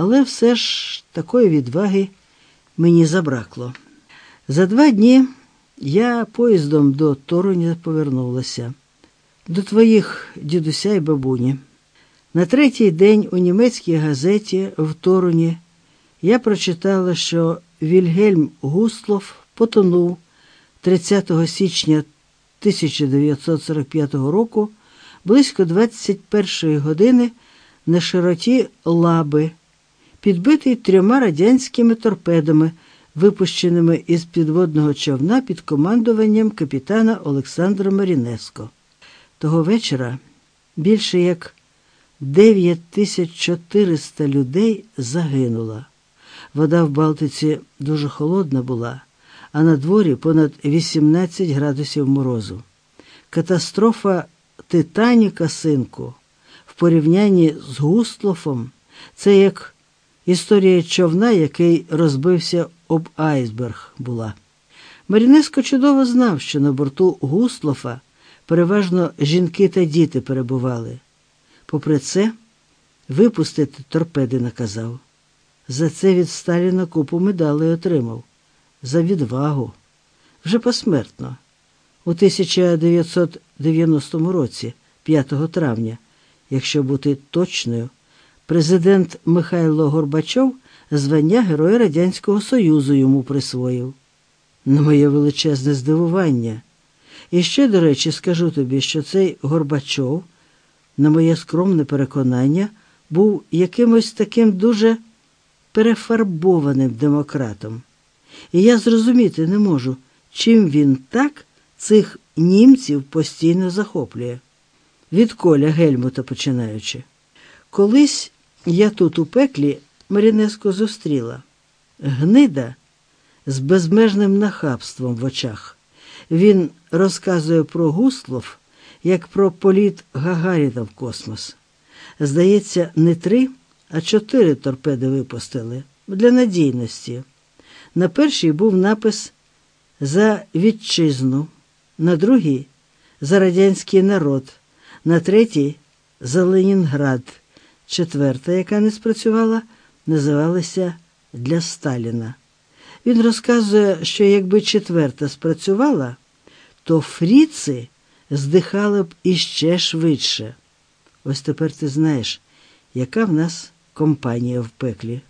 Але все ж такої відваги мені забракло. За два дні я поїздом до Торуня повернулася, до твоїх дідуся і бабуні. На третій день у німецькій газеті в Торуні я прочитала, що Вільгельм Густлов потонув 30 січня 1945 року близько 21 години на широті Лаби, підбитий трьома радянськими торпедами, випущеними із підводного човна під командуванням капітана Олександра Марінеско. Того вечора більше як 9400 людей загинуло. Вода в Балтиці дуже холодна була, а на дворі понад 18 градусів морозу. Катастрофа Титаніка, синку, в порівнянні з Густлофом, це як історія човна, який розбився об айсберг була. Марінеско чудово знав, що на борту Густлофа переважно жінки та діти перебували. Попри це, випустити торпеди наказав. За це від Сталіна купу медалей отримав. За відвагу. Вже посмертно. У 1990 році, 5 травня, якщо бути точною, президент Михайло Горбачов звання Героя Радянського Союзу йому присвоїв. На моє величезне здивування. І ще, до речі, скажу тобі, що цей Горбачов, на моє скромне переконання, був якимось таким дуже перефарбованим демократом. І я зрозуміти не можу, чим він так цих німців постійно захоплює. Від коля Гельмута починаючи. Колись я тут у пеклі Марінеско зустріла. Гнида з безмежним нахабством в очах. Він розказує про Гуслов як про політ Гагаріна в космос. Здається, не три, а чотири торпеди випустили для надійності. На першій був напис за вітчизну, на другій за радянський народ, на третій за Ленінград. Четверта, яка не спрацювала, називалася Для Сталіна. Він розказує, що якби четверта спрацювала, то фріци здихали б іще швидше. Ось тепер ти знаєш, яка в нас компанія в пеклі.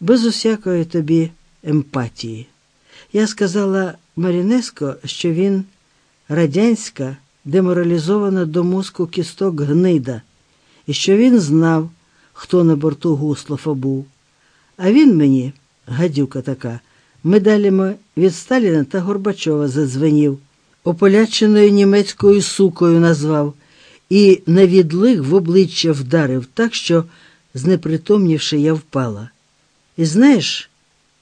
Без усякої тобі емпатії. Я сказала Марінеско, що він радянська, деморалізована до мозку кісток гнида, і що він знав, хто на борту Гуслофа був. А він мені, гадюка така, медалями від Сталіна та Горбачова задзвенів, ополяченою німецькою сукою назвав і на відлиг в обличчя вдарив так, що, знепритомнівши, я впала. І знаєш,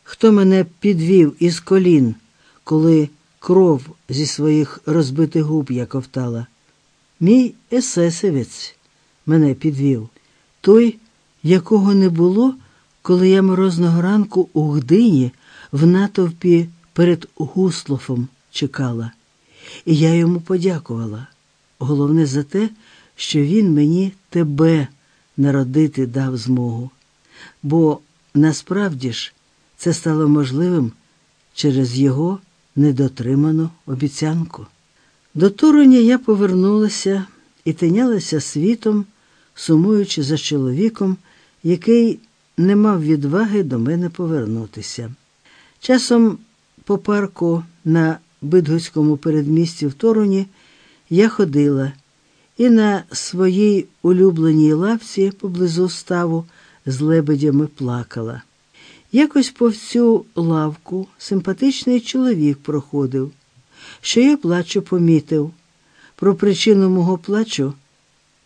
хто мене підвів із колін, коли кров зі своїх розбитих губ я ковтала? Мій есесевець мене підвів, той, якого не було, коли я морозного ранку у Гдині в натовпі перед Гуслофом чекала. І я йому подякувала. Головне за те, що він мені тебе народити дав змогу. Бо насправді ж це стало можливим через його недотриману обіцянку. До Туруня я повернулася і тинялася світом, сумуючи за чоловіком, який не мав відваги до мене повернутися. Часом по парку на Бидгоцькому передмісті в Торуні я ходила і на своїй улюбленій лавці поблизу ставу з лебедями плакала. Якось по всю лавку симпатичний чоловік проходив, що я плачу помітив. Про причину мого плачу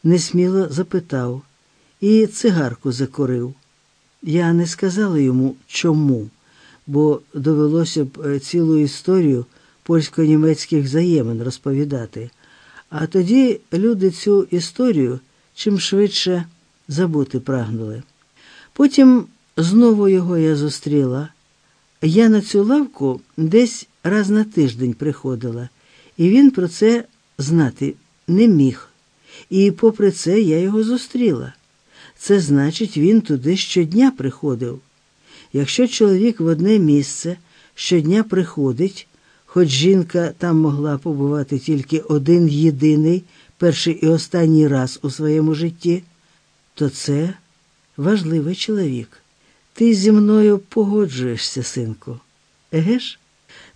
несміло запитав і цигарку закурив. Я не сказала йому чому, бо довелося б е, цілу історію польсько-німецьких взаємин розповідати. А тоді люди цю історію чим швидше забути прагнули. Потім знову його я зустріла. Я на цю лавку десь раз на тиждень приходила, і він про це знати не міг. І попри це я його зустріла. це значить, він туди щодня приходив. Якщо чоловік в одне місце щодня приходить, хоч жінка там могла побувати тільки один єдиний, перший і останній раз у своєму житті, то це важливий чоловік. Ти зі мною погоджуєшся, синку. Еге ж?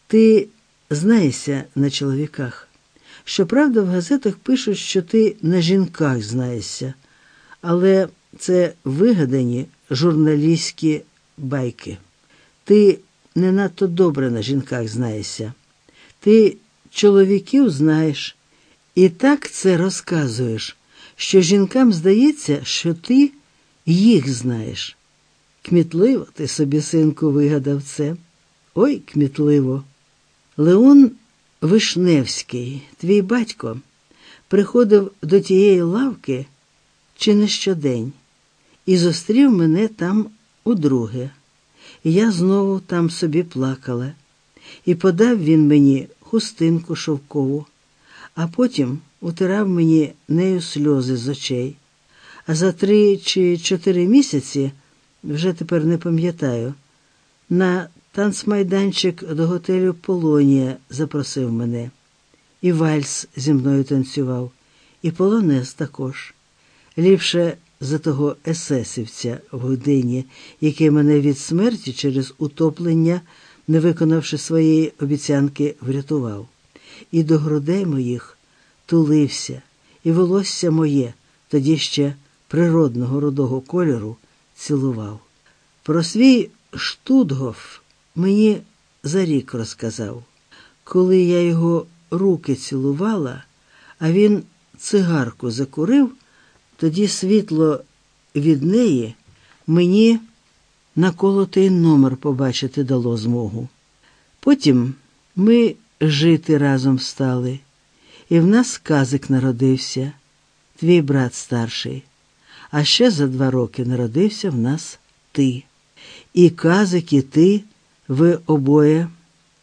Ти знаєшся на чоловіках. Щоправда, в газетах пишуть, що ти на жінках знаєшся, але це вигадані журналістські байки. Ти не надто добре на жінках знаєшся. Ти чоловіків знаєш і так це розказуєш, що жінкам здається, що ти їх знаєш. Кмітливо ти собі, синку, вигадав це. Ой, кмітливо. Леон Вишневський, твій батько, приходив до тієї лавки чи не щодень і зустрів мене там удруге. Я знову там собі плакала, і подав він мені хустинку шовкову, а потім утирав мені нею сльози з очей. А за три чи чотири місяці, вже тепер не пам'ятаю, на танцмайданчик до готелю Полонія запросив мене. І вальс зі мною танцював, і полонез також. Ліпше за того есесівця в годині, який мене від смерті через утоплення, не виконавши своєї обіцянки, врятував. І до грудей моїх тулився, і волосся моє, тоді ще природного рудого кольору, цілував. Про свій Штутгоф мені за рік розказав, коли я його руки цілувала, а він цигарку закурив, тоді світло від неї мені наколотий номер побачити дало змогу. Потім ми жити разом стали, і в нас казик народився, твій брат старший. А ще за два роки народився в нас ти. І казик, і ти, ви обоє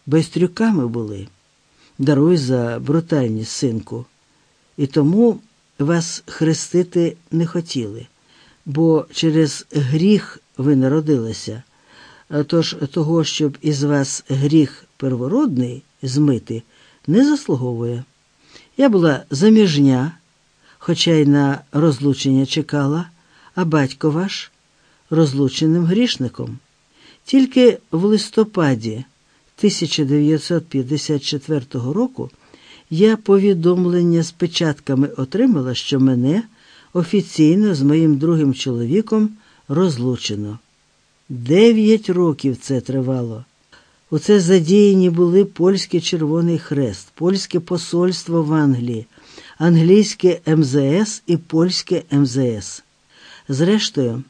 байстрюками були. Даруй за брутальність, синку. І тому вас хрестити не хотіли, бо через гріх ви народилися. Тож того, щоб із вас гріх первородний змити, не заслуговує. Я була заміжня, хоча й на розлучення чекала, а батько ваш розлученим грішником. Тільки в листопаді 1954 року я повідомлення з печатками отримала, що мене офіційно з моїм другим чоловіком розлучено. Дев'ять років це тривало. У це задіяні були польський Червоний Хрест, польське посольство в Англії, англійське МЗС і польське МЗС. Зрештою,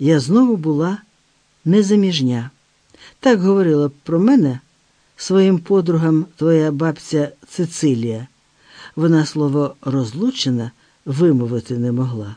я знову була незаміжня. Так говорила про мене своїм подругам твоя бабця Цицилія. Вона слово розлучена вимовити не могла.